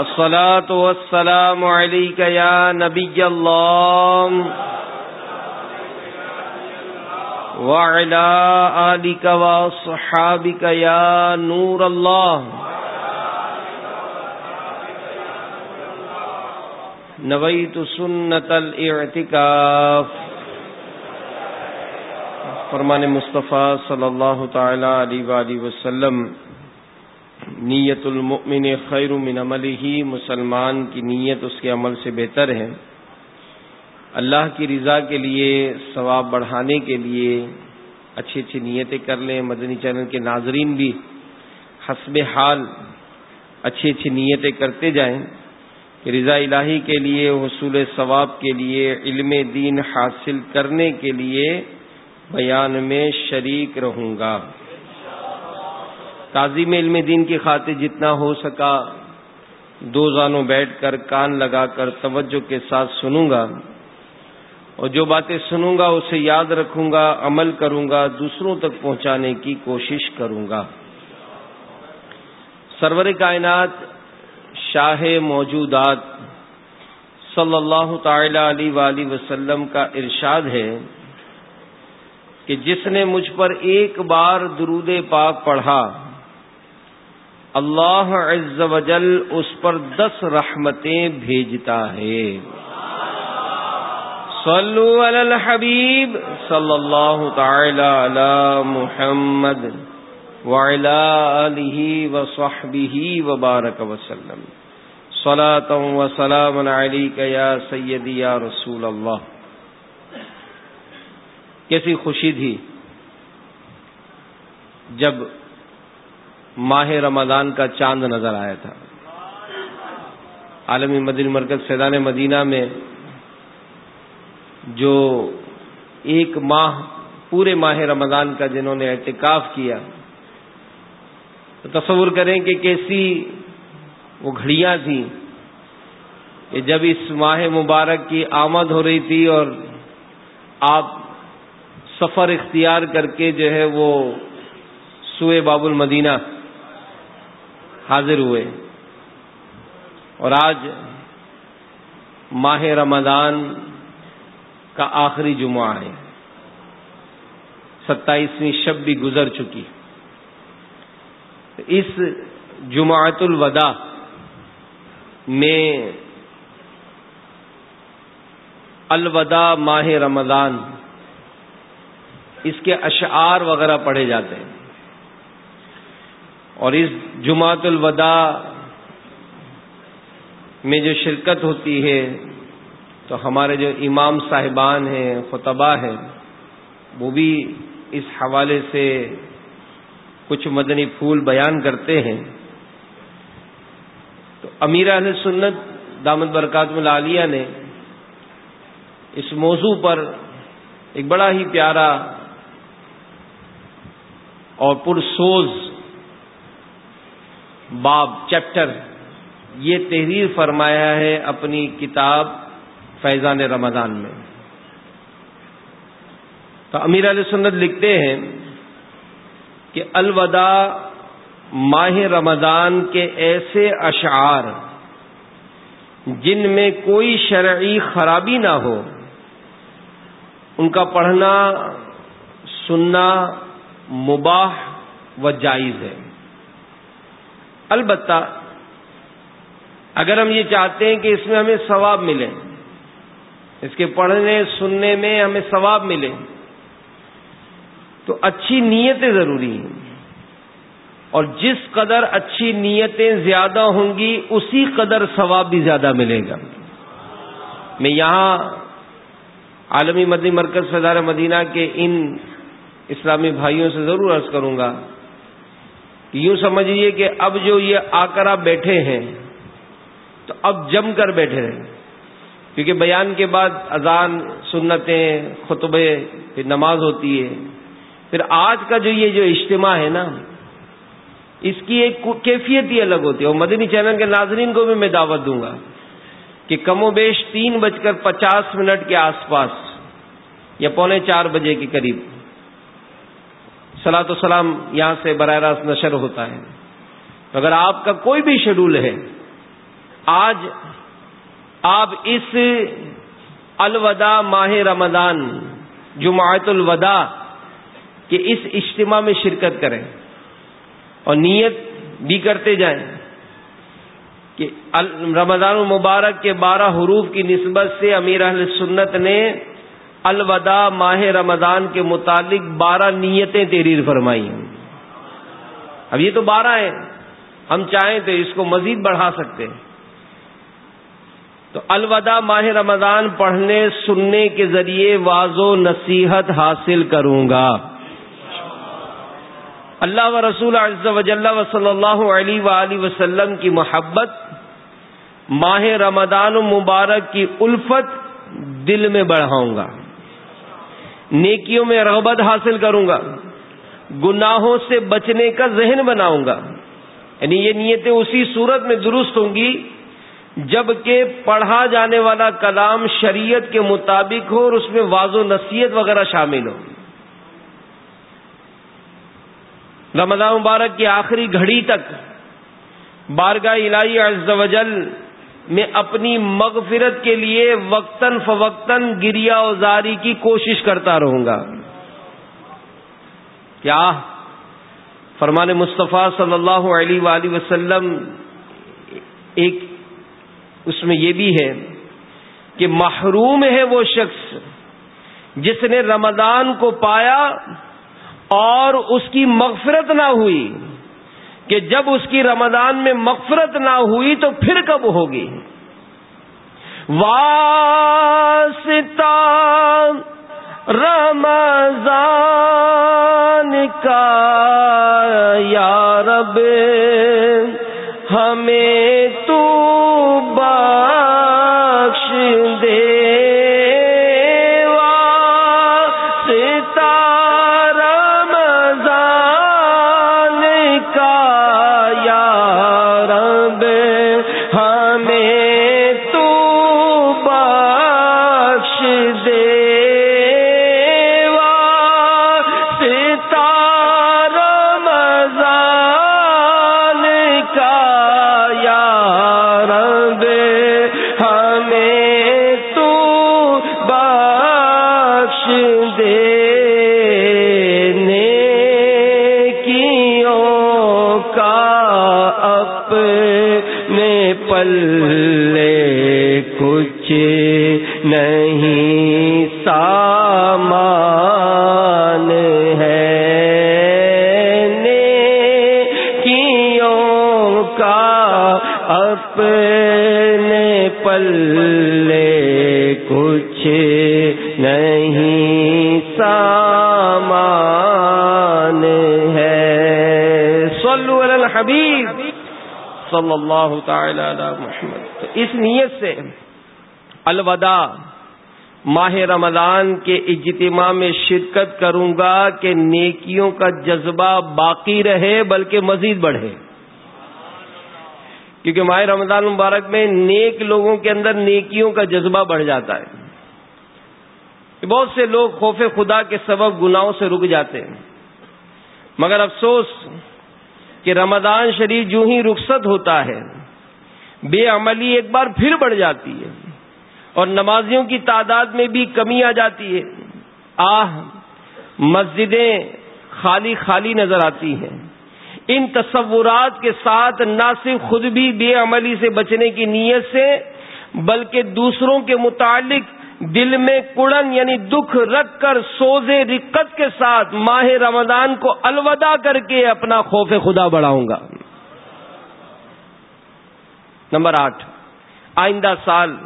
الصلاة والسلام عليك يا نبي الله وعلى آلك وصحابك يا نور الله. نويت سنة الاعتكاف. فرمان مصطفیٰ صلی اللہ تعالی علیہ وآلہ وسلم نیت المؤمن خیر من عمل ہی مسلمان کی نیت اس کے عمل سے بہتر ہے۔ اللہ کی رضا کے لیے، ثواب بڑھانے کے لیے اچھی اچھی نیتیں کر لیں۔ مدنی چینل کے ناظرین بھی حسب حال اچھی اچھی نیتیں کرتے جائیں کہ رضا الہی کے لیے، حصول ثواب کے لیے، علم دین حاصل کرنے کے لیے بیان میں شریک رہوں گا۔ تعظیم علم دین کی خاطر جتنا ہو سکا دو زانوں بیٹھ کر کان لگا کر توجہ کے ساتھ سنوں گا اور جو باتیں سنوں گا اسے یاد رکھوں گا، عمل کروں گا، دوسروں تک پہنچانے کی کوشش کروں گا۔ سرور کائنات، شاہ موجودات صلی اللہ تعالی علیہ وآلہ وسلم کا ارشاد ہے کہ جس نے مجھ پر ایک بار درود پاک پڑھا اللہ عز و جل اس پر دس رحمتیں بھیجتا ہے۔ صلو علی الحبیب صلی اللہ تعالی علی محمد وعلی آلہ وصحبہ وبارک وسلم۔ صلاة و سلام علیک یا سیدی یا رسول اللہ۔ کیسی خوشی تھی جب ماہ رمضان کا چاند نظر آیا تھا۔ عالمی مدنی مرکز فیضان مدینہ میں جو ایک ماہ، پورے ماہ رمضان کا جنہوں نے احتکاف کیا، تو تصور کریں کہ کیسی وہ گھڑیاں تھیں کہ جب اس ماہ مبارک کی آمد ہو رہی تھی اور آپ سفر اختیار کر کے جو ہے وہ سوئے باب المدینہ حاضر ہوئے۔ اور آج ماہ رمضان کا آخری جمعہ ہے۔ ستائیسویں شب بھی گزر چکی۔ اس جماعت الوداع میں الوداع ماہ رمضان، اس کے اشعار وغیرہ پڑھے جاتے ہیں۔ اور اس جماعت الوداع میں جو شرکت ہوتی ہے، تو ہمارے جو امام صاحبان ہیں خطبہ ہیں، وہ بھی اس حوالے سے کچھ مدنی پھول بیان کرتے ہیں۔ تو امیر علیہ سنت دامد برکات ملالیہ نے اس موضوع پر ایک بڑا ہی پیارا اور پرسوز باب، چیپٹر۔ یہ تحریر فرمایا ہے اپنی کتاب فیضان رمضان میں۔ تو امیر علیہ سنت لکھتے ہیں کہ الوداع ماہ رمضان کے ایسے اشعار جن میں کوئی شرعی خرابی نہ ہو، ان کا پڑھنا سننا مباح و جائز ہے۔ البتہ اگر ہم یہ چاہتے ہیں کہ اس میں ہمیں ثواب ملے، اس کے پڑھنے، سننے میں ہمیں ثواب ملے، تو اچھی نیتیں ضروری ہیں۔ اور جس قدر اچھی نیتیں زیادہ ہوں گی، اسی قدر ثواب بھی زیادہ ملے گا۔ میں یہاں عالمی مدنی مرکز فضار مدینہ کے ان اسلامی بھائیوں سے ضرور عرض کروں گا یوں سمجھیے کہ اب جو یہ آ کر آپ بیٹھے ہیں، تو اب جم کر بیٹھے رہے کیونکہ بیان کے بعد اذان، سنتیں، خطبے، پھر نماز ہوتی ہے۔ پھر آج کا جو یہ جو اجتماع ہے نا، اس کی ایک کیفیت ہی الگ ہوتی ہے۔ اور مدنی چینل کے ناظرین کو بھی میں دعوت دوں گا کہ کم و بیش تین بج کر پچاس منٹ کے آس پاس یا پونے چار بجے کے قریب۔ سلاۃ السلام یہاں سے براہ راست نشر ہوتا ہے۔ اگر آپ کا کوئی بھی شیڈول ہے، آج آپ اس الوداع ماہ رمضان جماعت الوداع کے اس اجتماع میں شرکت کریں اور نیت بھی کرتے جائیں کہ رمضان المبارک کے بارہ حروف کی نسبت سے امیر اہل سنت نے الوداع ماہ رمضان کے متعلق بارہ نیتیں تحریر فرمائی ہیں۔ اب یہ تو بارہ ہیں۔ ہم چاہیں تو اس کو مزید بڑھا سکتے ہیں۔ تو الوداع ماہ رمضان پڑھنے، سننے کے ذریعے واض و نصیحت حاصل کروں گا۔ اللہ و رسول عز و جل و صلی اللہ علیہ وآلہ وسلم کی محبت، ماہ رمضان و مبارک کی الفت دل میں بڑھاؤں گا۔ نیکیوں میں رغبت حاصل کروں گا، گناہوں سے بچنے کا ذہن بناؤں گا۔ یعنی یہ نیتیں اسی صورت میں درست ہوں گی جبکہ پڑھا جانے والا کلام شریعت کے مطابق ہو اور اس میں واض و نصیحت وغیرہ شامل ہو۔ رمضان مبارک کی آخری گھڑی تک بارگاہ الہی عز و جل میں اپنی مغفرت کے لیے وقتاً فوقتاً گریا اوزاری کی کوشش کرتا رہوں گا۔ کیا فرمان مصطفیٰ صلی اللہ علیہ وآلہ وسلم ایک اس میں یہ بھی ہے کہ محروم ہے وہ شخص جس نے رمضان کو پایا اور اس کی مغفرت نہ ہوئی۔ کہ جب اس کی رمضان میں مغفرت نہ ہوئی تو پھر کب ہوگی؟ واسطہ رمضان کا، یا رب، ہمیں صلی اللہ تعالی علی محمد۔ تو اس نیت سے الوداع ماہ رمضان کے اجتماع میں شرکت کروں گا کہ نیکیوں کا جذبہ باقی رہے بلکہ مزید بڑھے۔ کیونکہ ماہ رمضان مبارک میں نیک لوگوں کے اندر نیکیوں کا جذبہ بڑھ جاتا ہے۔ بہت سے لوگ خوف خدا کے سبب گناہوں سے رک جاتے ہیں۔ مگر افسوس کہ رمضان شریف جو ہی رخصت ہوتا ہے، بے عملی ایک بار پھر بڑھ جاتی ہے اور نمازیوں کی تعداد میں بھی کمی آ جاتی ہے۔ آہ، مسجدیں خالی خالی نظر آتی ہیں۔ ان تصورات کے ساتھ نہ صرف خود بھی بے عملی سے بچنے کی نیت سے، بلکہ دوسروں کے متعلق دل میں کڑن یعنی دکھ رکھ کر سوزے رکت کے ساتھ ماہ رمضان کو الوداع کر کے اپنا خوف خدا بڑھاؤں گا۔ نمبر آٹھ، آئندہ سال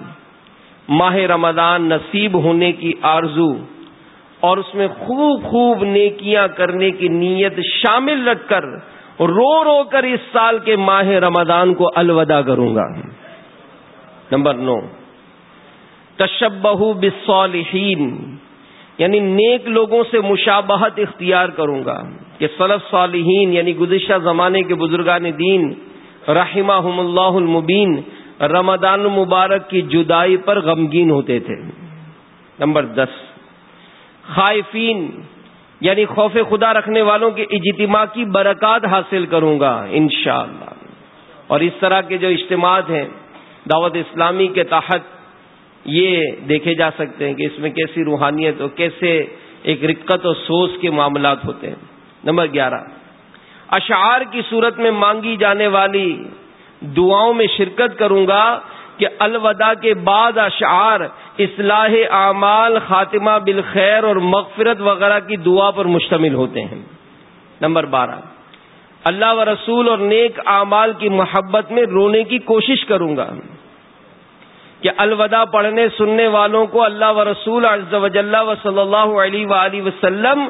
ماہ رمضان نصیب ہونے کی آرزو اور اس میں خوب خوب نیکیاں کرنے کی نیت شامل رکھ کر رو رو کر اس سال کے ماہ رمضان کو الوداع کروں گا۔ نمبر نو تشبہ بالصالحین یعنی نیک لوگوں سے مشابہت اختیار کروں گا۔ کہ سلف صالحین یعنی گزشتہ زمانے کے بزرگان دین رحمہ اللہ المبین، رمضان المبارک کی جدائی پر غمگین ہوتے تھے۔ نمبر دس، خائفین یعنی خوف خدا رکھنے والوں کے اجتماع کی برکات حاصل کروں گا، انشاءاللہ۔ اور اس طرح کے جو اجتماعات ہیں، دعوت اسلامی کے تحت یہ دیکھے جا سکتے ہیں کہ اس میں کیسی روحانیت اور کیسے ایک رکت اور سوچ کے معاملات ہوتے ہیں۔ نمبر گیارہ۔ اشعار کی صورت میں مانگی جانے والی دعاؤں میں شرکت کروں گا کہ الوداع کے بعد اشعار اصلاح اعمال، خاتمہ بالخیر اور مغفرت وغیرہ کی دعا پر مشتمل ہوتے ہیں۔ نمبر بارہ۔ اللہ و رسول اور نیک اعمال کی محبت میں رونے کی کوشش کروں گا۔ کہ الوداع پڑھنے سننے والوں کو اللہ و رسول عز و و صلی اللہ علیہ وآلہ وسلم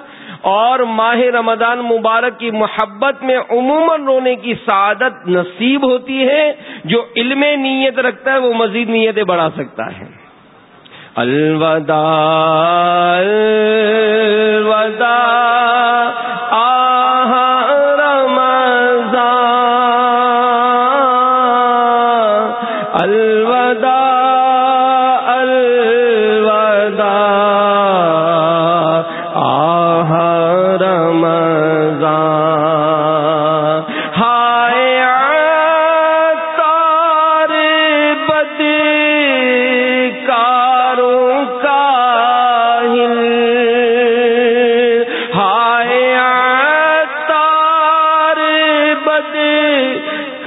اور ماہ رمضان مبارک کی محبت میں عموماً رونے کی سعادت نصیب ہوتی ہے، جو علم نیت رکھتا ہے، وہ مزید نیتیں بڑھا سکتا ہے۔ الوداع الوداع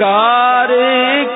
خوش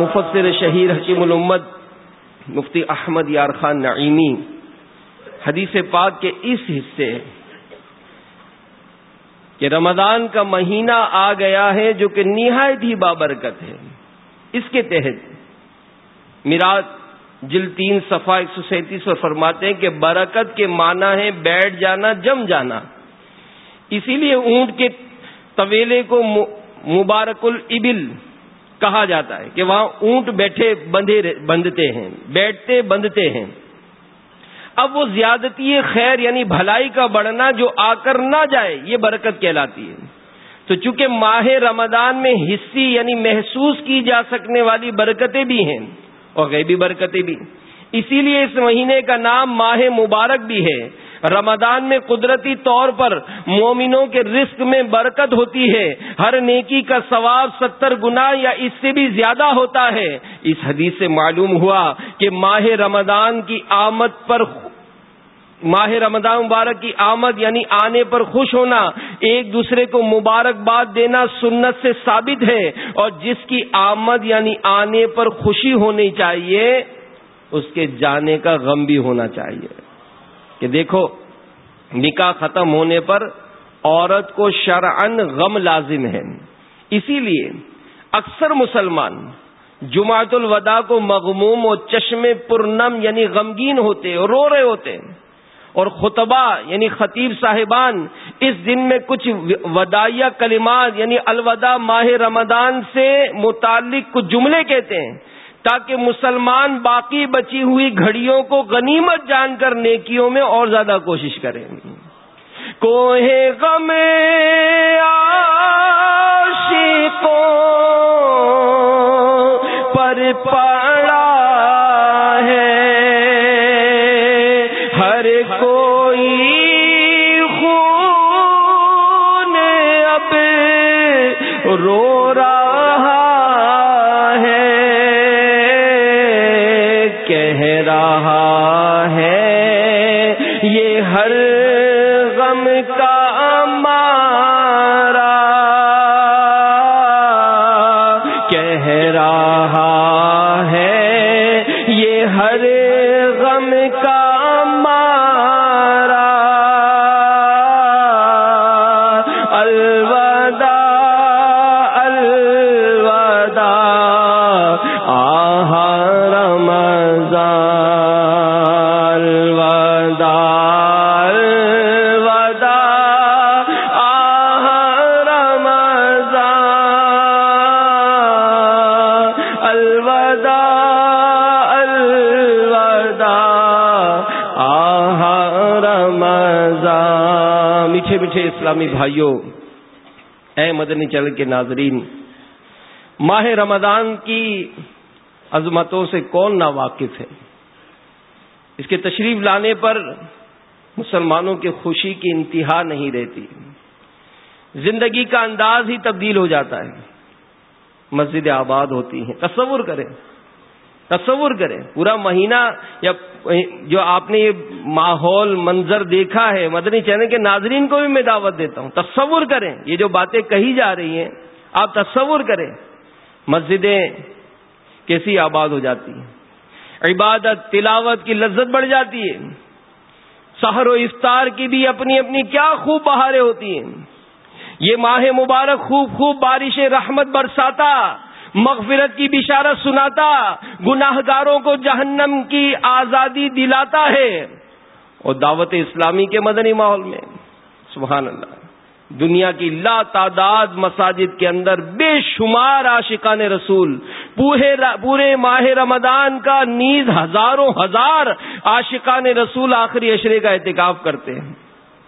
مفسر شہیر حکیم الامت مفتی احمد یار خان نعیمی، حدیث پاک کے اس حصے کہ رمضان کا مہینہ آ گیا ہے جو کہ نہایت ہی بابرکت ہے۔ اس کے تحت میرات جل تین صفا ایک سو سینتیس اور فرماتے ہیں کہ برکت کے معنی ہے بیٹھ جانا، جم جانا۔ اسی لیے اونٹ کے طویلے کو مبارک الابل کہا جاتا ہے کہ وہاں اونٹ بیٹھے بندھے بندھتے ہیں، بیٹھتے بندھتے ہیں۔ اب وہ زیادتی خیر یعنی بھلائی کا بڑھنا جو آ کر نہ جائے، یہ برکت کہلاتی ہے۔ تو چونکہ ماہ رمضان میں حصی یعنی محسوس کی جا سکنے والی برکتیں بھی ہیں اور غیبی برکتیں بھی، اسی لیے اس مہینے کا نام ماہ مبارک بھی ہے۔ رمضان میں قدرتی طور پر مومنوں کے رزق میں برکت ہوتی ہے۔ ہر نیکی کا ثواب ستر گنا یا اس سے بھی زیادہ ہوتا ہے۔ اس حدیث سے معلوم ہوا کہ ماہ رمضان کی آمد پر ماہ رمضان مبارک کی آمد یعنی آنے پر خوش ہونا، ایک دوسرے کو مبارکباد دینا سنت سے ثابت ہے۔ اور جس کی آمد یعنی آنے پر خوشی ہونی چاہیے، اس کے جانے کا غم بھی ہونا چاہیے۔ کہ دیکھو، نکاح ختم ہونے پر عورت کو شرعن غم لازم ہے۔ اسی لیے اکثر مسلمان جماعت الوداع کو مغموم و چشمے پرنم یعنی غمگین ہوتے، رو رہے ہوتے۔ اور خطبہ یعنی خطیب صاحبان اس دن میں کچھ ودائیہ کلمات یعنی الوداع ماہ رمضان سے متعلق کچھ جملے کہتے ہیں۔ تاکہ مسلمان باقی بچی ہوئی گھڑیوں کو غنیمت جان کر نیکیوں میں اور زیادہ کوشش کریں۔ کوہ غم پر اسلامی بھائیوں، اے مدنی چل کے ناظرین، ماہ رمضان کی عظمتوں سے کون نا واقف ہے؟ اس کے تشریف لانے پر مسلمانوں کی خوشی کی انتہا نہیں رہتی۔ زندگی کا انداز ہی تبدیل ہو جاتا ہے۔ مسجد آباد ہوتی ہیں۔ تصور کریں۔ تصور کریں۔ پورا مہینہ یا جو آپ نے یہ ماحول، منظر دیکھا ہے، مدنی چینل کے ناظرین کو بھی میں دعوت دیتا ہوں۔ تصور کریں۔ یہ جو باتیں کہی جا رہی ہیں، آپ تصور کریں۔ مسجدیں کیسی آباد ہو جاتی ہیں۔ عبادت، تلاوت کی لذت بڑھ جاتی ہے۔ سحر و افطار کی بھی اپنی اپنی کیا خوب بہاریں ہوتی ہیں۔ یہ ماہ مبارک خوب خوب بارش رحمت برساتا، مغفرت کی بشارت سناتا گناہ گاروں کو جہنم کی آزادی دلاتا ہے۔ اور دعوت اسلامی کے مدنی ماحول میں، سبحان اللہ، دنیا کی لا تعداد مساجد کے اندر بے شمار عاشقان رسول، پورے ماہ رمضان کا نیز ہزاروں ہزار عاشقان رسول آخری اشرے کا احتکاب کرتے ہیں۔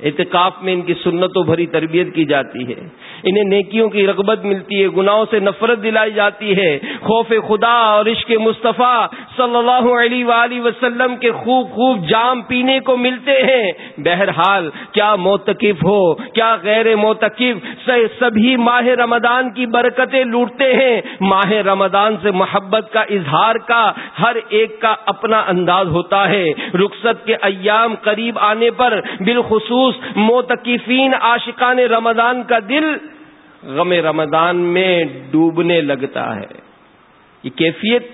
اعتکاف میں ان کی سنتوں بھری تربیت کی جاتی ہے۔ انہیں نیکیوں کی رغبت ملتی ہے، گناہوں سے نفرت دلائی جاتی ہے۔ خوف خدا اور عشق مصطفیٰ صلی اللہ علیہ وآلہ وسلم کے خوب خوب جام پینے کو ملتے ہیں۔ بہرحال، کیا موتقف ہو، کیا غیر موتقف سبھی ماہ رمضان کی برکتیں لوٹتے ہیں۔ ماہ رمضان سے محبت کا اظہار کا ہر ایک کا اپنا انداز ہوتا ہے۔ رخصت کے ایام قریب آنے پر بالخصوص موتقفین عاشقان رمضان کا دل غم رمضان میں ڈوبنے لگتا ہے۔ یہ کیفیت،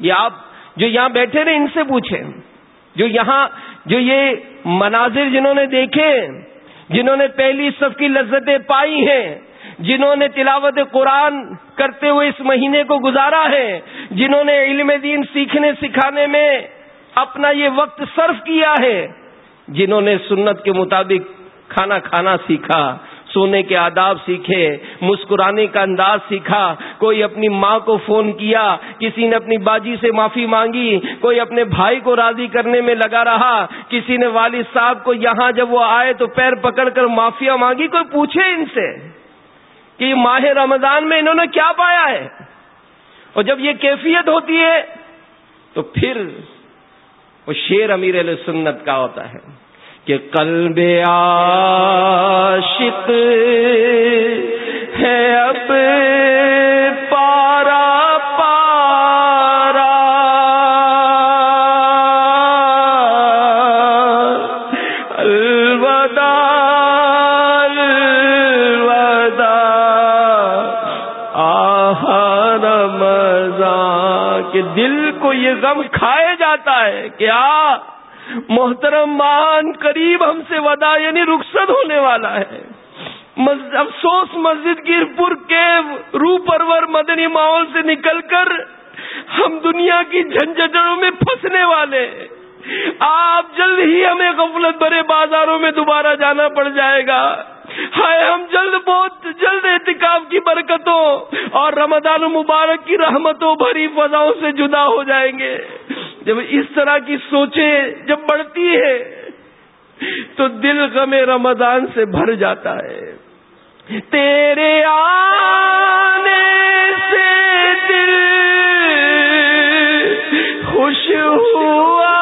یہ آپ جو یہاں بیٹھے رہے، ان سے پوچھیں۔ جو یہاں، جو یہ مناظر جنہوں نے دیکھے، جنہوں نے پہلی صف کی لذتیں پائی ہیں، جنہوں نے تلاوت قرآن کرتے ہوئے اس مہینے کو گزارا ہے، جنہوں نے علم دین سیکھنے سکھانے میں اپنا یہ وقت صرف کیا ہے۔ جنہوں نے سنت کے مطابق کھانا کھانا سیکھا، سونے کے آداب سیکھے، مسکرانے کا انداز سیکھا، کوئی اپنی ماں کو فون کیا، کسی نے اپنی باجی سے معافی مانگی، کوئی اپنے بھائی کو راضی کرنے میں لگا رہا، کسی نے والد صاحب کو یہاں جب وہ آئے تو پیر پکڑ کر معافیا مانگی، کوئی پوچھے ان سے کہ یہ ماہ رمضان میں انہوں نے کیا پایا ہے؟ اور جب یہ کیفیت ہوتی ہے تو پھر وہ شیر امیر علیہ سنت کا ہوتا ہے کہ قلب عاشق ہے اب پارا پارا۔ الوداع الوداع۔ آہار مزا کہ دل کو یہ غم کھائے جاتا ہے کیا محترم مان قریب ہم سے ودا یعنی رخصت ہونے والا ہے۔ افسوس مسجد کی پور کے رو پرور مدنی ماحول سے نکل کر ہم دنیا کی جھنجھٹوں میں پھنسنے والے آپ جلد ہی ہمیں غفلت بھرے بازاروں میں دوبارہ جانا پڑ جائے گا۔ ہائے، ہم جلد بہت جلد احتکاب کی برکتوں اور رمضان مبارک کی رحمتوں بھری فضاؤں سے جدا ہو جائیں گے۔ جب اس طرح کی سوچیں جب بڑھتی ہے تو دل غم رمضان سے بھر جاتا ہے۔ تیرے آنے سے دل خوش ہوا۔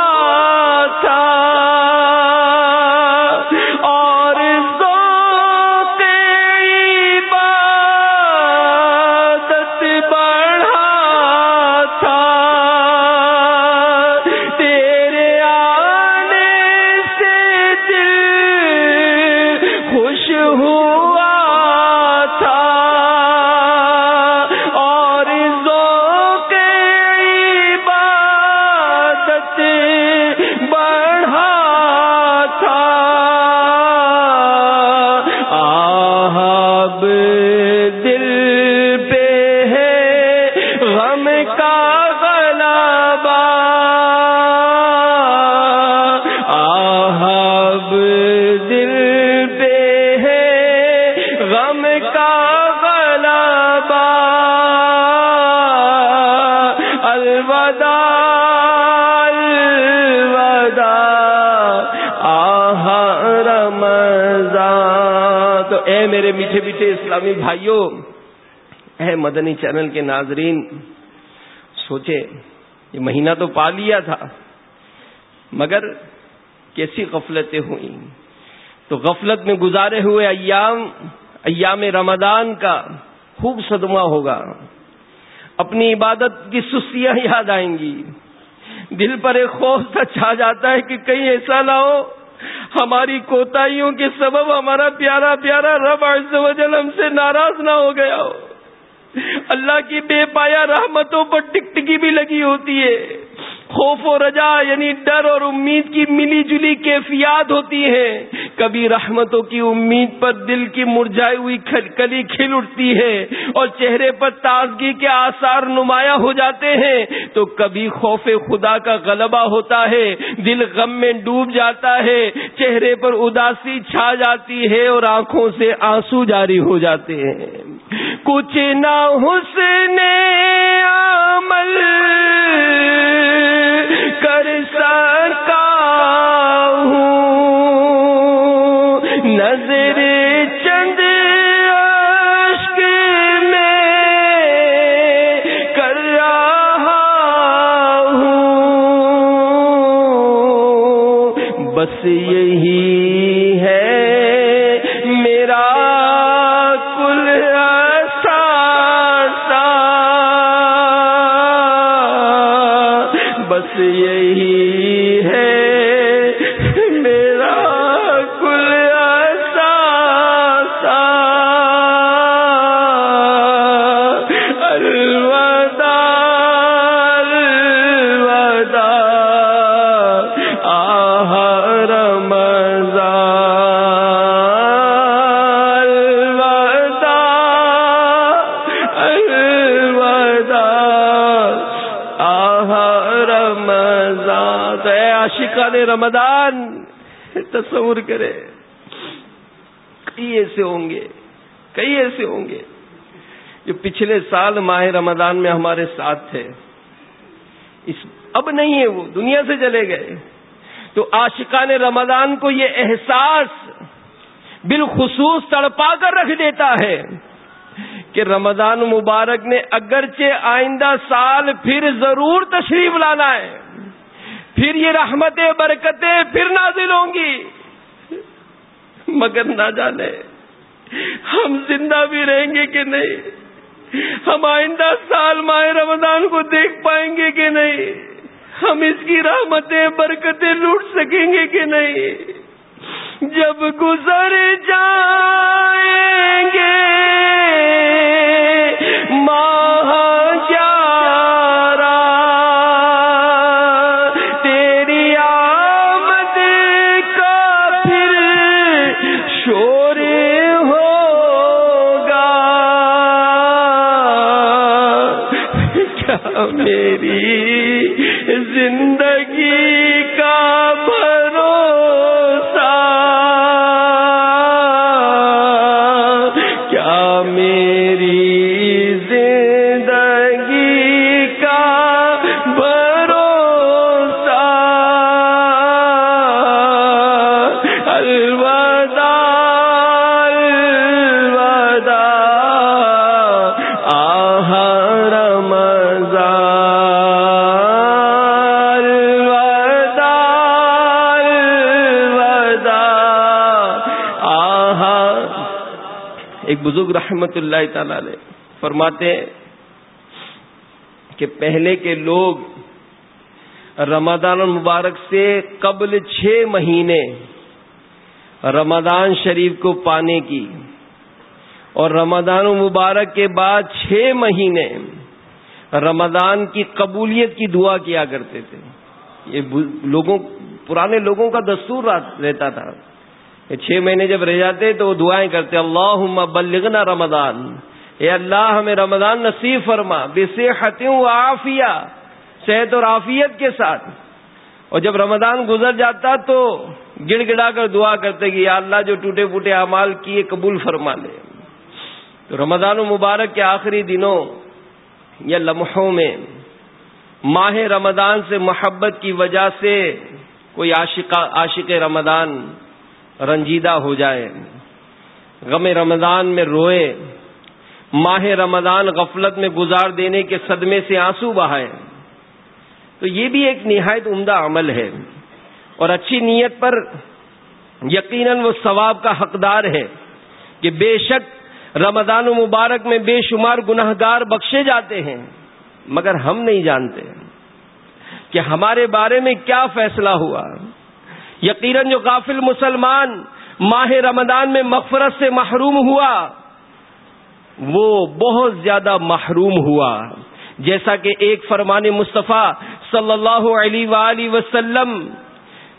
میرے میٹھے میٹھے اسلامی بھائیوں، اے مدنی چینل کے ناظرین، سوچے، یہ مہینہ تو پا لیا تھا، مگر کیسی غفلتیں ہوئیں؟ تو غفلت میں گزارے ہوئے ایام ایام رمضان کا خوب صدمہ ہوگا۔ اپنی عبادت کی سستیاں یاد آئیں گی۔ دل پر ایک خوف سا چھا جاتا ہے کہ کہیں ایسا نہ ہو۔ ہماری کوتاہیوں کے سبب ہمارا پیارا پیارا رب عز و جل ہم سے ناراض نہ ہو گیا ہو۔ اللہ کی بے پایا رحمتوں پر ٹکٹکی بھی لگی ہوتی ہے۔ خوف و رجا یعنی ڈر اور امید کی ملی جلی کیفیات ہوتی ہیں۔ کبھی رحمتوں کی امید پر دل کی مرجائی ہوئی کلی کھل اٹھتی ہے اور چہرے پر تازگی کے آثار نمایاں ہو جاتے ہیں۔ تو کبھی خوف خدا کا غلبہ ہوتا ہے، دل غم میں ڈوب جاتا ہے، چہرے پر اداسی چھا جاتی ہے اور آنکھوں سے آنسو جاری ہو جاتے ہیں۔ کچھ نہ حسن عمل کر سکا رمضان تصور کرے۔ کئی ایسے ہوں گے؟ کئی ایسے ہوں گے؟ جو پچھلے سال ماہ رمضان میں ہمارے ساتھ تھے، اس اب نہیں ہے وہ، دنیا سے چلے گئے۔ تو عاشقان رمضان کو یہ احساس بالخصوص تڑپا کر رکھ دیتا ہے کہ رمضان مبارک نے اگرچہ آئندہ سال پھر ضرور تشریف لانا ہے۔ پھر یہ رحمتیں، برکتیں پھر نازل ہوں گی۔ مگر نہ جانے، ہم زندہ بھی رہیں گے کہ نہیں؟ ہم آئندہ سال ماہ رمضان کو دیکھ پائیں گے کہ نہیں؟ ہم اس کی رحمتیں، برکتیں لوٹ سکیں گے کہ نہیں؟ جب گزر جائیں گے، ماہ ایک بزرگ رحمت اللہ تعالی علیہ فرماتے ہیں کہ پہلے کے لوگ رمضان المبارک سے قبل چھ مہینے رمضان شریف کو پانے کی اور رمضان المبارک کے بعد چھ مہینے رمضان کی قبولیت کی دعا کیا کرتے تھے۔ یہ لوگوں پرانے لوگوں کا دستور رہتا تھا۔ چھ مہینے جب رہ جاتے تو وہ دعائیں کرتے اللہ بلغنا رمضان۔ اے اللہ، ہمیں رمضان نصیب فرما بے و عافیہ، صحت اور عافیت کے ساتھ۔ اور جب رمضان گزر جاتا تو گڑ گڑا کر دعا کرتے کہ یا اللہ، جو ٹوٹے پوٹے اعمال کیے قبول فرما لے۔ تو رمضان و مبارک کے آخری دنوں یا لمحوں میں ماہ رمضان سے محبت کی وجہ سے کوئی عاشق عاشق رمضان رنجیدہ ہو جائے۔ غم رمضان میں روئے۔ ماہ رمضان غفلت میں گزار دینے کے صدمے سے آنسو بہائے۔ تو یہ بھی ایک نہایت عمدہ عمل ہے۔ اور اچھی نیت پر یقیناً وہ ثواب کا حقدار ہے کہ بے شک رمضان و مبارک میں بے شمار گناہ گار بخشے جاتے ہیں۔ مگر ہم نہیں جانتے کہ ہمارے بارے میں کیا فیصلہ ہوا۔ یقیناً جو غافل مسلمان ماہ رمضان میں مغفرت سے محروم ہوا، وہ بہت زیادہ محروم ہوا۔ جیسا کہ ایک فرمان مصطفیٰ صلی اللہ علیہ وآلہ وسلم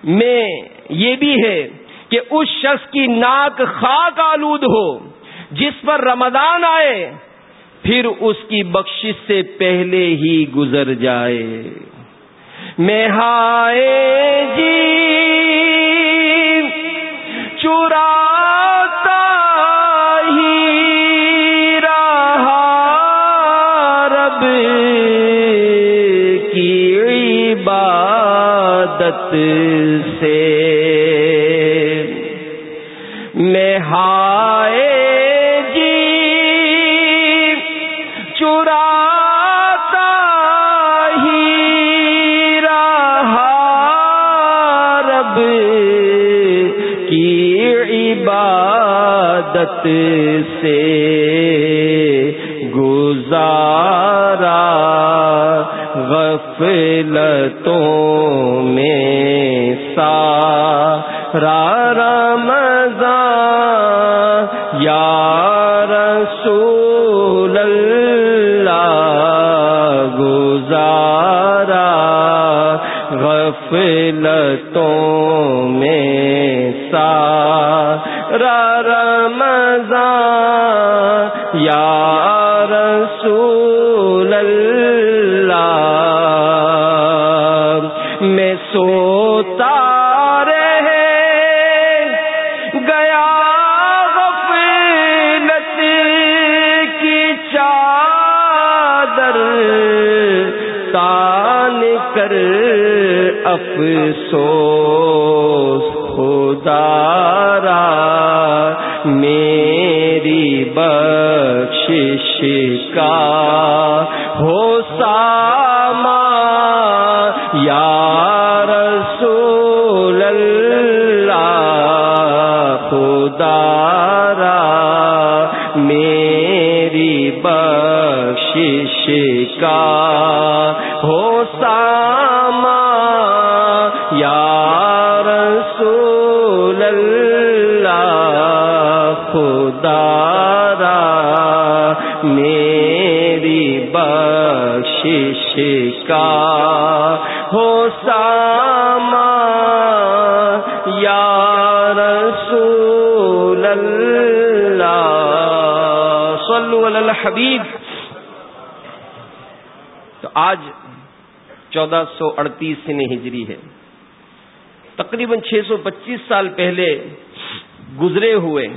میں یہ بھی ہے کہ اس شخص کی ناک خاک آلود ہو، جس پر رمضان آئے، پھر اس کی بخشش سے پہلے ہی گزر جائے۔ میں ہائے جی چورا سے گزارا غفلتوں میں سارا رمضان یا رسول اللہ گزارا غفلتوں میں سارا رمضان یا کا ہو ساما یا رسول اللہ خدا را میری بخشش کا بخشش کا ہو ساما یا رسول اللہ صلو علی الحبیب۔ تو آج چودہ سو اڑتیس سن ہجری ہے۔ تقریباً چھ سو پچیس سال پہلے گزرے ہوئے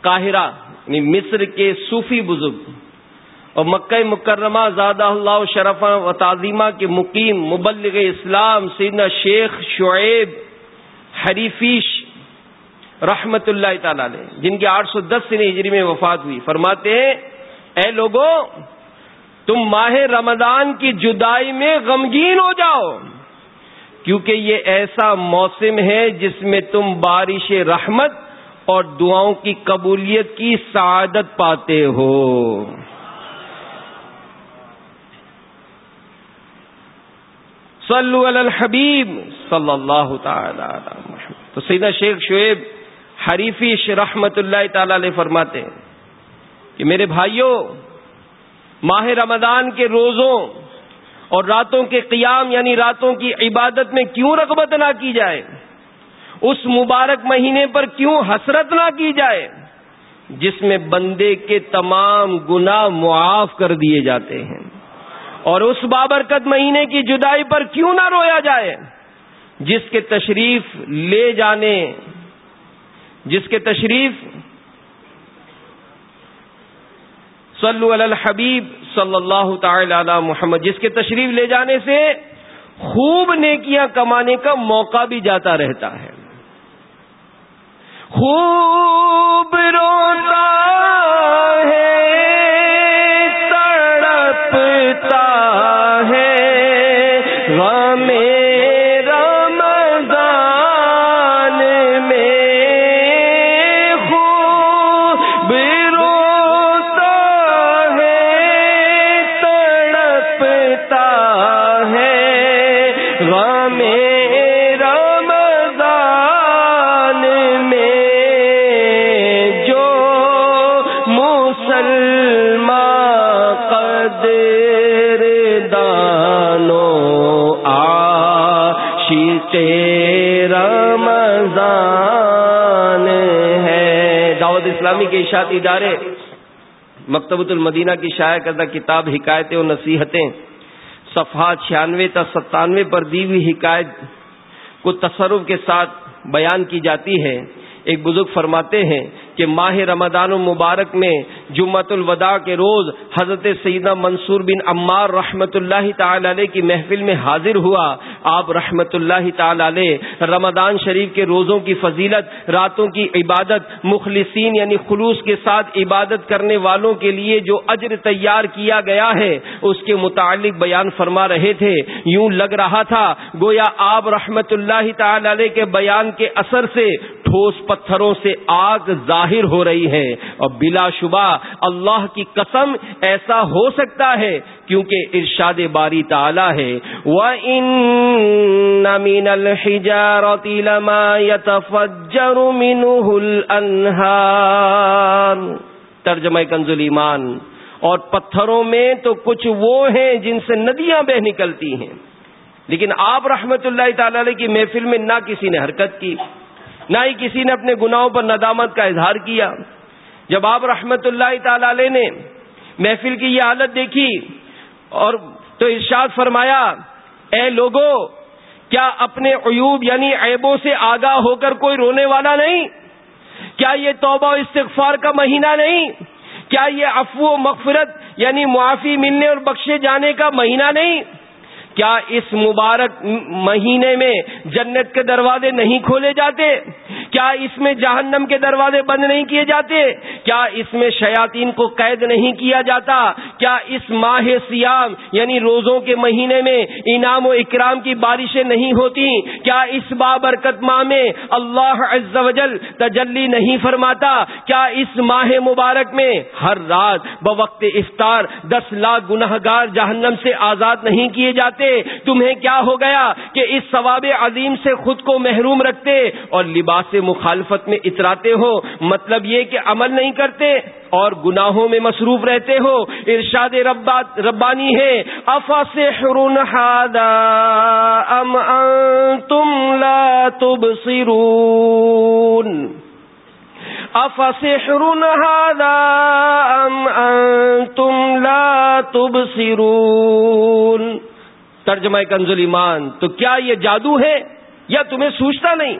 قاہرہ یعنی مصر کے صوفی بزرگ اور مکہ مکرمہ زادہ اللہ شرف و تعظیمہ کے مقیم مبلغ اسلام سیدنا شیخ شعیب حریفیش رحمت اللہ تعالی علیہ، جن کے آٹھ سو دس سن ہجری میں وفات ہوئی۔ فرماتے ہیں، اے لوگوں تم ماہ رمضان کی جدائی میں غمگین ہو جاؤ، کیونکہ یہ ایسا موسم ہے جس میں تم بارش رحمت اور دعاؤں کی قبولیت کی سعادت پاتے ہو۔ صلو علی الحبیب صلی اللہ تعالی تو سیدہ شیخ شعیب حریفی رحمت اللہ تعالی علیہ فرماتے ہیں کہ میرے بھائیوں، ماہ رمضان کے روزوں اور راتوں کے قیام یعنی راتوں کی عبادت میں کیوں رغبت نہ کی جائے؟ اس مبارک مہینے پر کیوں حسرت نہ کی جائے؟ جس میں بندے کے تمام گنا معاف کر دیے جاتے ہیں۔ اور اس بابرکت مہینے کی جدائی پر کیوں نہ رویا جائے؟ جس کے تشریف لے جانے، جس کے تشریف صلو علی الحبیب صلی اللہ تعالی علی محمد، جس کے تشریف لے جانے سے خوب نیکیاں کمانے کا موقع بھی جاتا رہتا ہے۔ خوب روتا اسلامی کے اشاعت ادارے، مکتبۃ المدینہ کی شائع کردہ کتاب حکایتیں اور نصیحتیں، صفحہ چھیانوے تا ستانوے پر دی ہوئی حکایت کو تصرف کے ساتھ بیان کی جاتی ہے۔ ایک بزرگ فرماتے ہیں کہ ماہ رمضان المبارک میں جمعت الوداع کے روز حضرت سیدہ منصور بن عمار رحمت اللہ تعالی علیہ کی محفل میں حاضر ہوا۔ آپ رحمت اللہ تعالی علیہ رمضان شریف کے روزوں کی فضیلت، راتوں کی عبادت، مخلصین یعنی خلوص کے ساتھ عبادت کرنے والوں کے لیے جو اجر تیار کیا گیا ہے، اس کے متعلق بیان فرما رہے تھے۔ یوں لگ رہا تھا، گویا آپ رحمت اللہ تعالی علیہ کے بیان کے اثر سے ٹھوس پتھروں سے آگ ظاہر ہو رہی ہے۔ اور بلا شبہ اللہ کی قسم ایسا ہو سکتا ہے کیونکہ ارشاد باری تعالی ہے۔ وہ ان ترجمہ کنزل ایمان۔ اور پتھروں میں تو کچھ وہ ہیں جن سے ندیاں بہ نکلتی ہیں۔ لیکن آپ رحمت اللہ تعالی علیہ کی محفل میں نہ کسی نے حرکت کی، نہ ہی کسی نے اپنے گناہوں پر ندامت کا اظہار کیا۔ جب آپ رحمت اللہ تعالی علیہ نے محفل کی یہ حالت دیکھی اور تو ارشاد فرمایا، اے لوگو، کیا اپنے عیوب یعنی عیبوں سے آگاہ ہو کر کوئی رونے والا نہیں؟ کیا یہ توبہ و استغفار کا مہینہ نہیں؟ کیا یہ افو و مغفرت یعنی معافی ملنے اور بخشے جانے کا مہینہ نہیں؟ کیا اس مبارک مہینے میں جنت کے دروازے نہیں کھولے جاتے؟ کیا اس میں جہنم کے دروازے بند نہیں کیے جاتے؟ کیا اس میں شیاطین کو قید نہیں کیا جاتا؟ کیا اس ماہ سیام یعنی روزوں کے مہینے میں انعام و اکرام کی بارشیں نہیں ہوتی؟ کیا اس بابرکت ماہ میں اللہ عز و جل تجلی نہیں فرماتا؟ کیا اس ماہ مبارک میں ہر رات بوقت افطار دس لاکھ گناہ گار جہنم سے آزاد نہیں کیے جاتے؟ تمہیں کیا ہو گیا کہ اس ثواب عظیم سے خود کو محروم رکھتے اور لباس مخالفت میں اتراتے ہو مطلب یہ کہ عمل نہیں کرتے اور گناہوں میں مصروف رہتے ہو۔ ارشاد ربانی ہے افا سے ام انتم لا تبصرون؟ تبصرون؟ ترجمہ کنزل ایمان تو کیا یہ جادو ہے یا تمہیں سوچتا نہیں؟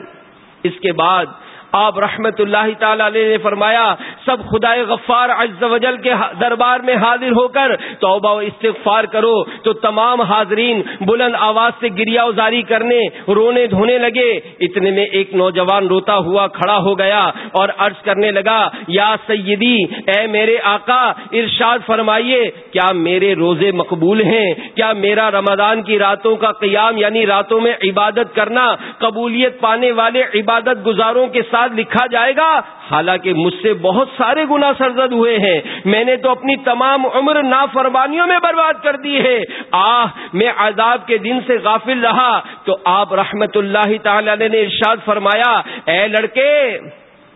اس کے بعد آپ رحمت اللہ تعالی علیہ نے فرمایا، سب خدا غفار عز و جل کے دربار میں حاضر ہو کر توبہ و استغفار کرو۔ تو تمام حاضرین بلند آواز سے گریا ازاری کرنے، رونے دھونے لگے۔ اتنے میں ایک نوجوان روتا ہوا کھڑا ہو گیا اور عرض کرنے لگا، یا سیدی، اے میرے آقا، ارشاد فرمائیے، کیا میرے روزے مقبول ہیں؟ کیا میرا رمضان کی راتوں کا قیام یعنی راتوں میں عبادت کرنا، قبولیت پانے والے عبادت گزاروں کے ساتھ لکھا جائے گا، حالانکہ مجھ سے بہت سارے گنا سرزد ہوئے ہیں۔ میں نے تو اپنی تمام عمر نافرمانیوں میں برباد کر دی ہے۔ آہ، میں عذاب کے دن سے غافل رہا۔ تو آپ رحمت اللہ تعالی نے ارشاد فرمایا، اے لڑکے،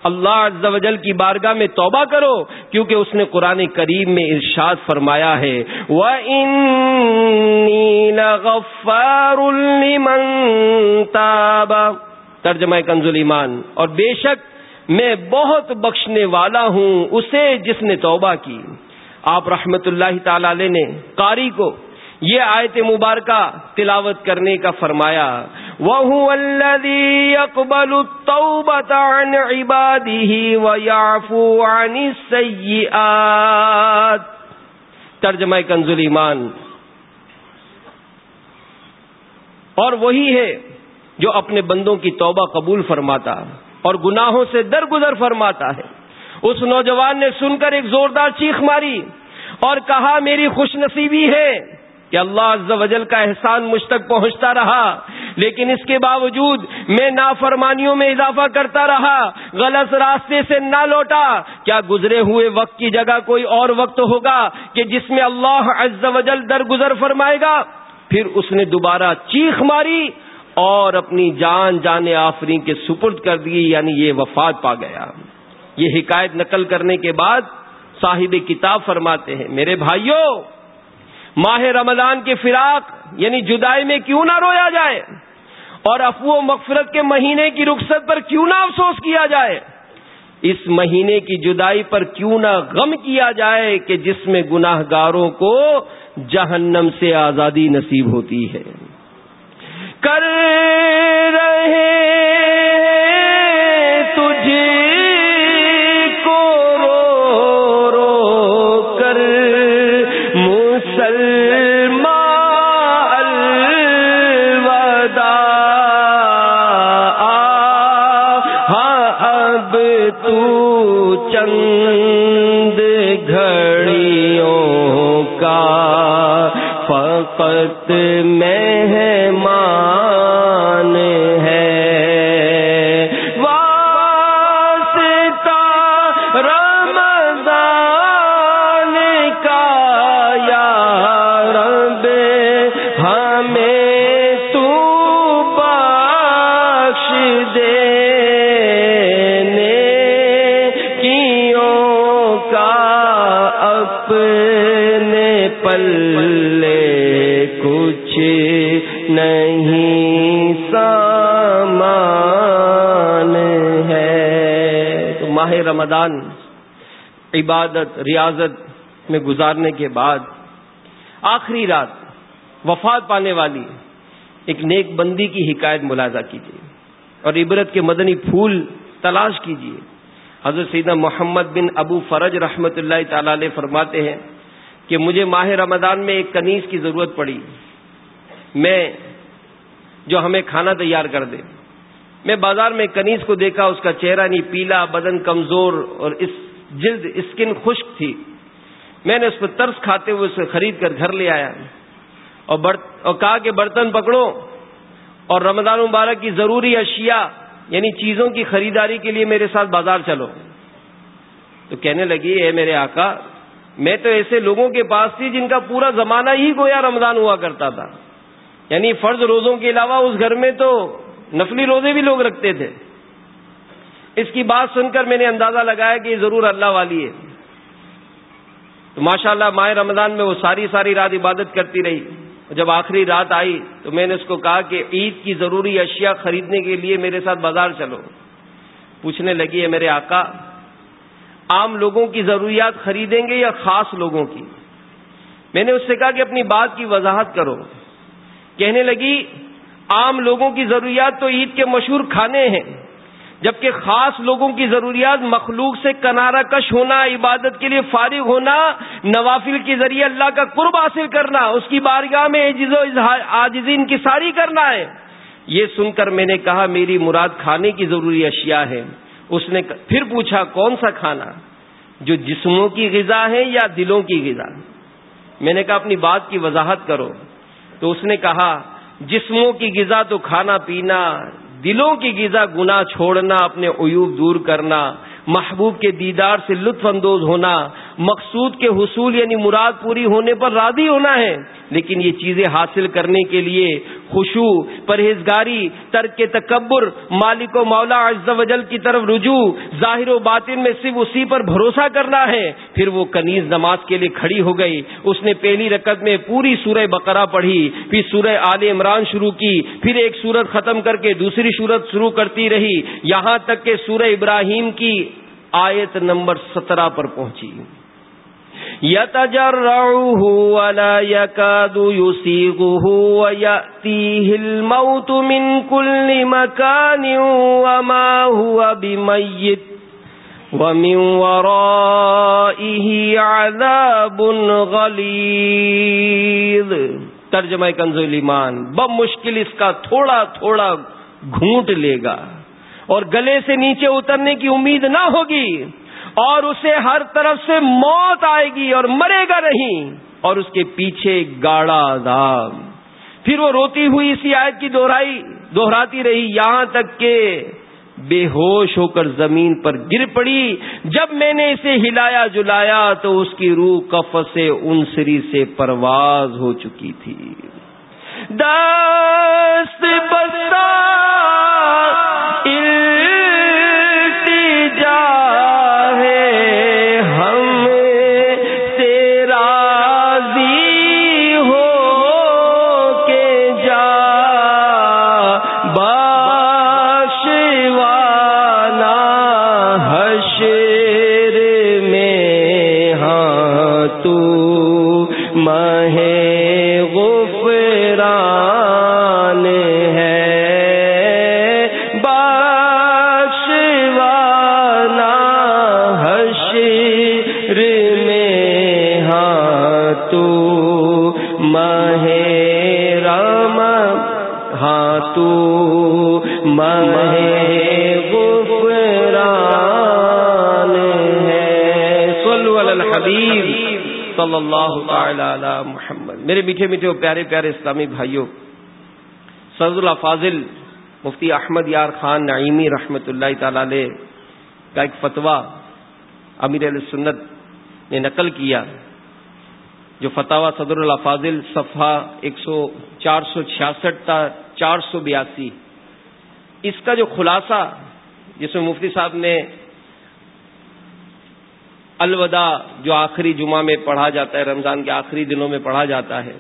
اللہ عز و جل کی بارگاہ میں توبہ کرو، کیونکہ اس نے قرآن کریم میں ارشاد فرمایا ہے۔ ترجمہ کنزل ایمان اور بے شک میں بہت بخشنے والا ہوں اسے جس نے توبہ کی۔ آپ رحمت اللہ تعالی علیہ نے قاری کو یہ آیت مبارکہ تلاوت کرنے کا فرمایا وہ اکبل ترجمہ کنزل ایمان اور وہی ہے جو اپنے بندوں کی توبہ قبول فرماتا اور گناہوں سے درگزر فرماتا ہے۔ اس نوجوان نے سن کر ایک زوردار چیخ ماری اور کہا، میری خوش نصیبی ہے کہ اللہ عز و جل کا احسان مجھ تک پہنچتا رہا، لیکن اس کے باوجود میں نافرمانیوں میں اضافہ کرتا رہا، غلط راستے سے نہ لوٹا۔ کیا گزرے ہوئے وقت کی جگہ کوئی اور وقت ہوگا کہ جس میں اللہ عز و جل درگزر فرمائے گا؟ پھر اس نے دوبارہ چیخ ماری اور اپنی جان جان آفرین کے سپرد کر دی یعنی یہ وفات پا گیا۔ یہ حکایت نقل کرنے کے بعد صاحب کتاب فرماتے ہیں، میرے بھائیوں ماہ رمضان کے فراق یعنی جدائی میں کیوں نہ رویا جائے؟ اور افو مغفرت کے مہینے کی رخصت پر کیوں نہ افسوس کیا جائے؟ اس مہینے کی جدائی پر کیوں نہ غم کیا جائے کہ جس میں گناہ گاروں کو جہنم سے آزادی نصیب ہوتی ہے۔ کر رہے رمضان عبادت، ریاضت میں گزارنے کے بعد آخری رات وفات پانے والی ایک نیک بندی کی حکایت ملازہ کیجیے اور عبرت کے مدنی پھول تلاش کیجیے۔ حضرت سیدہ محمد بن ابو فرج رحمت اللہ تعالی علیہ فرماتے ہیں کہ مجھے ماہ رمضان میں ایک کنیز کی ضرورت پڑی۔ میں جو ہمیں کھانا تیار کر دے۔ میں بازار میں کنیز کو دیکھا، اس کا چہرہ نہیں، پیلا، بدن کمزور اور اس جلد اسکن خشک تھی۔ میں نے اس پہ ترس کھاتے ہوئے اسے خرید کر گھر لے آیا۔ اور اور کہا کہ برتن پکڑو۔ اور رمضان مبارک کی ضروری اشیاء یعنی چیزوں کی خریداری کے لیے میرے ساتھ بازار چلو۔ تو کہنے لگی، اے میرے آقا، میں تو ایسے لوگوں کے پاس تھی جن کا پورا زمانہ ہی گویا رمضان ہوا کرتا تھا۔ یعنی فرض روزوں کے علاوہ اس گھر میں تو نفلی روزے بھی لوگ رکھتے تھے۔ اس کی بات سن کر میں نے اندازہ لگایا کہ یہ ضرور اللہ والی ہے۔ تو ماشاء اللہ ماہ رمضان میں وہ ساری ساری رات عبادت کرتی رہی۔ جب آخری رات آئی تو میں نے اس کو کہا کہ عید کی ضروری اشیاء خریدنے کے لیے میرے ساتھ بازار چلو۔ پوچھنے لگی ہے میرے آقا، عام لوگوں کی ضروریات خریدیں گے یا خاص لوگوں کی؟ میں نے اس سے کہا کہ اپنی بات کی وضاحت کرو۔ کہنے لگی عام لوگوں کی ضروریات تو عید کے مشہور کھانے ہیں، جبکہ خاص لوگوں کی ضروریات مخلوق سے کنارہ کش ہونا، عبادت کے لیے فارغ ہونا، نوافل کے ذریعے اللہ کا قرب حاصل کرنا، اس کی بارگاہ میں آجزین کی ساری کرنا ہے۔ یہ سن کر میں نے کہا، میری مراد کھانے کی ضروری اشیاء ہے اس نے پھر پوچھا، کون سا کھانا؟ جو جسموں کی غذا ہے یا دلوں کی غذا؟ میں نے کہا، اپنی بات کی وضاحت کرو۔ تو اس نے کہا جسموں کی غذا تو کھانا پینا، دلوں کی غذا گنا چھوڑنا، اپنے عیوب دور کرنا، محبوب کے دیدار سے لطف اندوز ہونا مقصود کے حصول یعنی مراد پوری ہونے پر راضی ہونا ہے۔ لیکن یہ چیزیں حاصل کرنے کے لیے خوشو، پرہیزگاری، ترک تکبر، مالک و مولا و جل کی طرف رجوع، ظاہر و باطن میں صرف اسی پر بھروسہ کرنا ہے۔ پھر وہ کنیز نماز کے لیے کھڑی ہو گئی۔ اس نے پہلی رکعت میں پوری سورہ بقرہ پڑھی، پھر سورہ آل عمران شروع کی، پھر ایک سورت ختم کر کے دوسری سورت شروع کرتی رہی۔ یہاں تک کہ سورہ ابراہیم کی آیت نمبر سترہ پر پہنچی۔ يتجرعه ولا يكاد يسيغه ويأتيه الموت من كل مكان وما هو بميت ومن ورائه عذاب غليظ۔ ترجمہ کنز ایمان بم مشکل اس کا تھوڑا تھوڑا گھونٹ لے گا اور گلے سے نیچے اترنے کی امید نہ ہوگی۔ اور اسے ہر طرف سے موت آئے گی اور مرے گا نہیں اور اس کے پیچھے گاڑا عذاب۔ پھر وہ روتی ہوئی اسی آیت کی دوہرائی، دوہراتی رہی، یہاں تک کہ بے ہوش ہو کر زمین پر گر پڑی۔ جب میں نے اسے ہلایا، جلایا تو اس کی روح کف سے انسری سے پرواز ہو چکی تھی۔ دست صلی اللہ تعالی علی محمد۔ میرے میٹھے میٹھے پیارے پیارے اسلامی بھائیوں سرد اللہ فاضل مفتی احمد یار خان نعیمی رحمت اللہ تعالی علیہ کا ایک فتویٰ امیر علیہ سنت نے نقل کیا، جو فتح صدر اللہ فاضل صفحہ ایک سو چار سو چھیاسٹھ تا چار سو بیاسی۔ اس کا جو خلاصہ جس میں مفتی صاحب نے الوداع جو آخری جمعہ میں پڑھا جاتا ہے، رمضان کے آخری دنوں میں پڑھا جاتا ہے،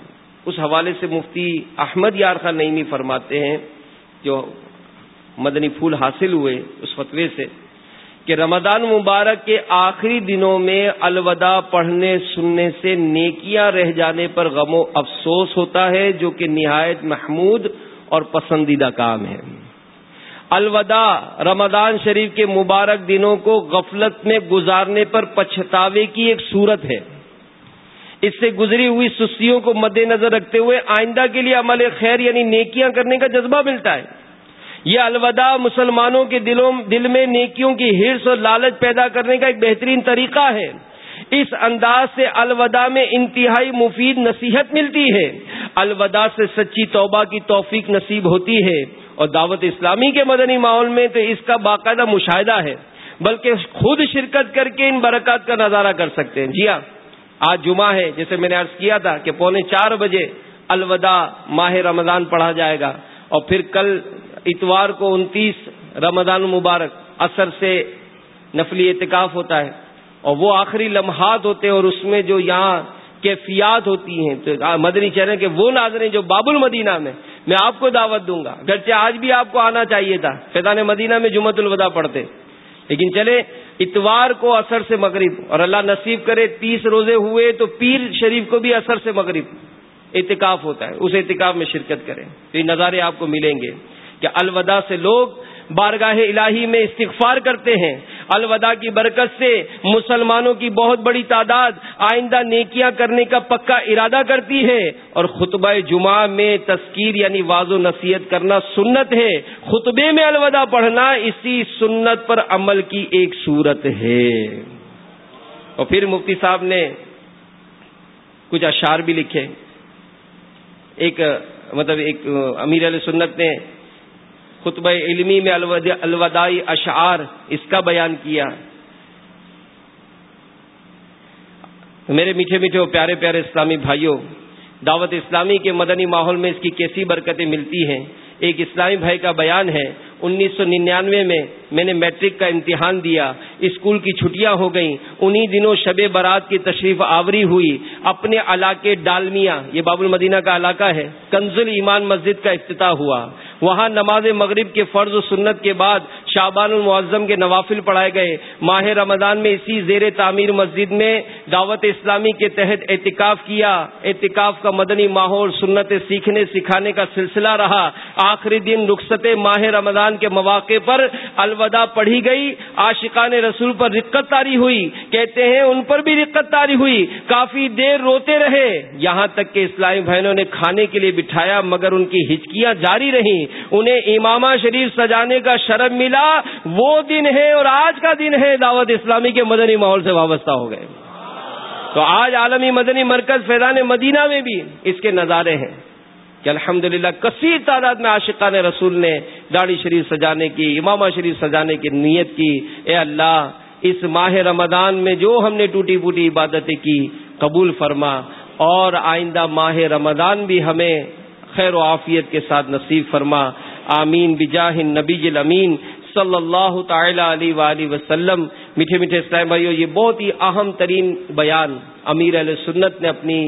اس حوالے سے مفتی احمد یار خان نئی فرماتے ہیں، جو مدنی پھول حاصل ہوئے اس فتوے سے، کہ رمضان مبارک کے آخری دنوں میں الوداع پڑھنے، سننے سے نیکیاں رہ جانے پر غم و افسوس ہوتا ہے، جو کہ نہایت محمود اور پسندیدہ کام ہے۔ الوداع رمضان شریف کے مبارک دنوں کو غفلت میں گزارنے پر پچھتاوے کی ایک صورت ہے۔ اس سے گزری ہوئی سستیوں کو مد نظر رکھتے ہوئے آئندہ کے لیے عمل خیر یعنی نیکیاں کرنے کا جذبہ ملتا ہے۔ یہ الوداع مسلمانوں کے دلوں دل میں نیکیوں کی ہرس اور لالچ پیدا کرنے کا ایک بہترین طریقہ ہے۔ اس انداز سے الوداع میں انتہائی مفید نصیحت ملتی ہے۔ الوداع سے سچی توبہ کی توفیق نصیب ہوتی ہے۔ اور دعوت اسلامی کے مدنی ماحول میں تو اس کا باقاعدہ مشاہدہ ہے، بلکہ خود شرکت کر کے ان برکات کا نظارہ کر سکتے ہیں۔ جی ہاں آج جمعہ ہے، جیسے میں نے عرض کیا تھا کہ پونے چار بجے الوداع ماہ رمضان پڑھا جائے گا، اور پھر کل اتوار کو انتیس رمضان مبارک اثر سے نفلی اعتکاف ہوتا ہے، اور وہ آخری لمحات ہوتے ہیں اور اس میں جو یہاں کیفیات ہوتی ہیں، تو مدنی چہرے کے وہ ناظریں جو باب المدینہ میں میں آپ کو دعوت دوں گا۔ گرچہ آج بھی آپ کو آنا چاہیے تھا۔ فیضان مدینہ میں جمعت الوداع پڑھتے۔ لیکن چلے، اتوار کو اثر سے مغرب۔ اور اللہ نصیب کرے، تیس روزے ہوئے تو پیر شریف کو بھی اثر سے مغرب اعتکاف ہوتا ہے۔ اس اعتکاف میں شرکت کریں۔ تو یہ نظارے آپ کو ملیں گے کہ الوداع سے لوگ بارگاہ الہی میں استغفار کرتے ہیں۔ الوداع کی برکت سے مسلمانوں کی بہت بڑی تعداد آئندہ نیکیاں کرنے کا پکا ارادہ کرتی ہے اور خطبہ جمعہ میں تذکیر یعنی واض و نصیحت کرنا سنت ہے۔ خطبے میں الوداع پڑھنا اسی سنت پر عمل کی ایک صورت ہے۔ اور پھر مفتی صاحب نے کچھ اشعار بھی لکھے۔ ایک مطلب ایک امیر علیہ سنت نے خطبہ علمی میں الوداعی اشعار اس کا بیان کیا۔ میرے میٹھے میٹھے پیارے پیارے اسلامی بھائیوں، دعوت اسلامی کے مدنی ماحول میں اس کی کیسی برکتیں ملتی ہیں؟ ایک اسلامی بھائی کا بیان ہے انیس سو ننانوے میں میں نے میٹرک کا امتحان دیا۔ اسکول کی چھٹیاں ہو گئیں۔ انہی دنوں شب برات کی تشریف آوری ہوئی۔ اپنے علاقے ڈالمیا، یہ باب المدینہ کا علاقہ ہے کنزل ایمان مسجد کا افتتاح ہوا۔ وہاں نماز مغرب کے فرض و سنت کے بعد شابان المعظم کے نوافل پڑھائے گئے۔ ماہ رمضان میں اسی زیر تعمیر مسجد میں دعوت اسلامی کے تحت احتکاف کیا۔ احتکاف کا مدنی ماحول سنت سیکھنے سکھانے کا سلسلہ رہا۔ آخری دن رخصت ماہ رمضان کے مواقع پر الوداع پڑھی گئی۔ عاشقان رسول پر رقت تاری ہوئی۔ کہتے ہیں ان پر بھی رقت تاری ہوئی۔ کافی دیر روتے رہے۔ یہاں تک کہ اسلامی بہنوں نے کھانے کے لیے بٹھایا، مگر ان کی ہچکیاں جاری رہیں۔ انہیں امامہ شریف سجانے کا شرم ملا۔ وہ دن ہے اور آج کا دن ہے دعوت اسلامی کے مدنی ماحول سے وابستہ ہو گئے۔ تو آج عالمی مدنی مرکز فیضان مدینہ میں بھی اس کے نظارے ہیں کہ الحمد للہ کثیر تعداد میں عاشقان رسول نے داڑھی شریف سجانے کی، امامہ شریف سجانے کی نیت کی۔ اے اللہ، اس ماہ رمضان میں جو ہم نے ٹوٹی پوٹی عبادتیں کی، قبول فرما۔ اور آئندہ ماہ رمضان بھی ہمیں خیر و عافیت کے ساتھ نصیب فرما۔ آمین، بجاہ نبی امین صلی اللہ تعالی علیہ وسلم۔ میٹھے میٹھے اسلام بھائیو، یہ بہت ہی اہم ترین بیان امیر علیہ سنت نے اپنی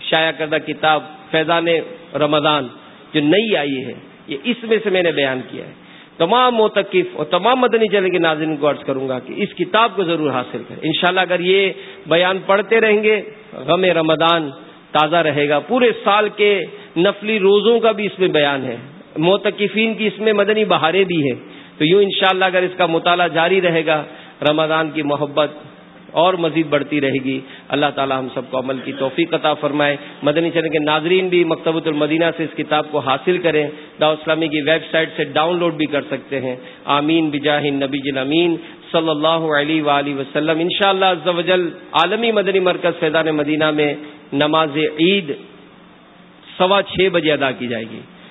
شائع کردہ کتاب فیضان رمضان جو نئی آئی ہے، یہ اس میں سے میں نے بیان کیا ہے۔ تمام موتقف اور تمام مدنی چلے کے ناظرین کو عرض کروں گا کہ اس کتاب کو ضرور حاصل کریں۔ انشاءاللہ اگر یہ بیان پڑھتے رہیں گے، غم رمضان تازہ رہے گا۔ پورے سال کے نفلی روزوں کا بھی اس میں بیان ہے۔ موتقفین کی اس میں مدنی بہاریں بھی ہیں۔ تو یوں انشاءاللہ اگر اس کا مطالعہ جاری رہے گا، رمضان کی محبت اور مزید بڑھتی رہے گی۔ اللہ تعالی ہم سب کو عمل کی توفیق عطا فرمائے۔ مدنی چینل کے ناظرین بھی مکتبۃ المدینہ سے اس کتاب کو حاصل کریں۔ دا اسلامی کی ویب سائٹ سے ڈاؤن لوڈ بھی کر سکتے ہیں۔ آمین۔ بجاہ نبی امین۔ صلی اللہ علیہ وآلہ وسلم۔ ان شاء اللہ عالمی مدنی مرکز فیضان مدینہ میں نماز عید سوا چھ بجے ادا کی جائے گی۔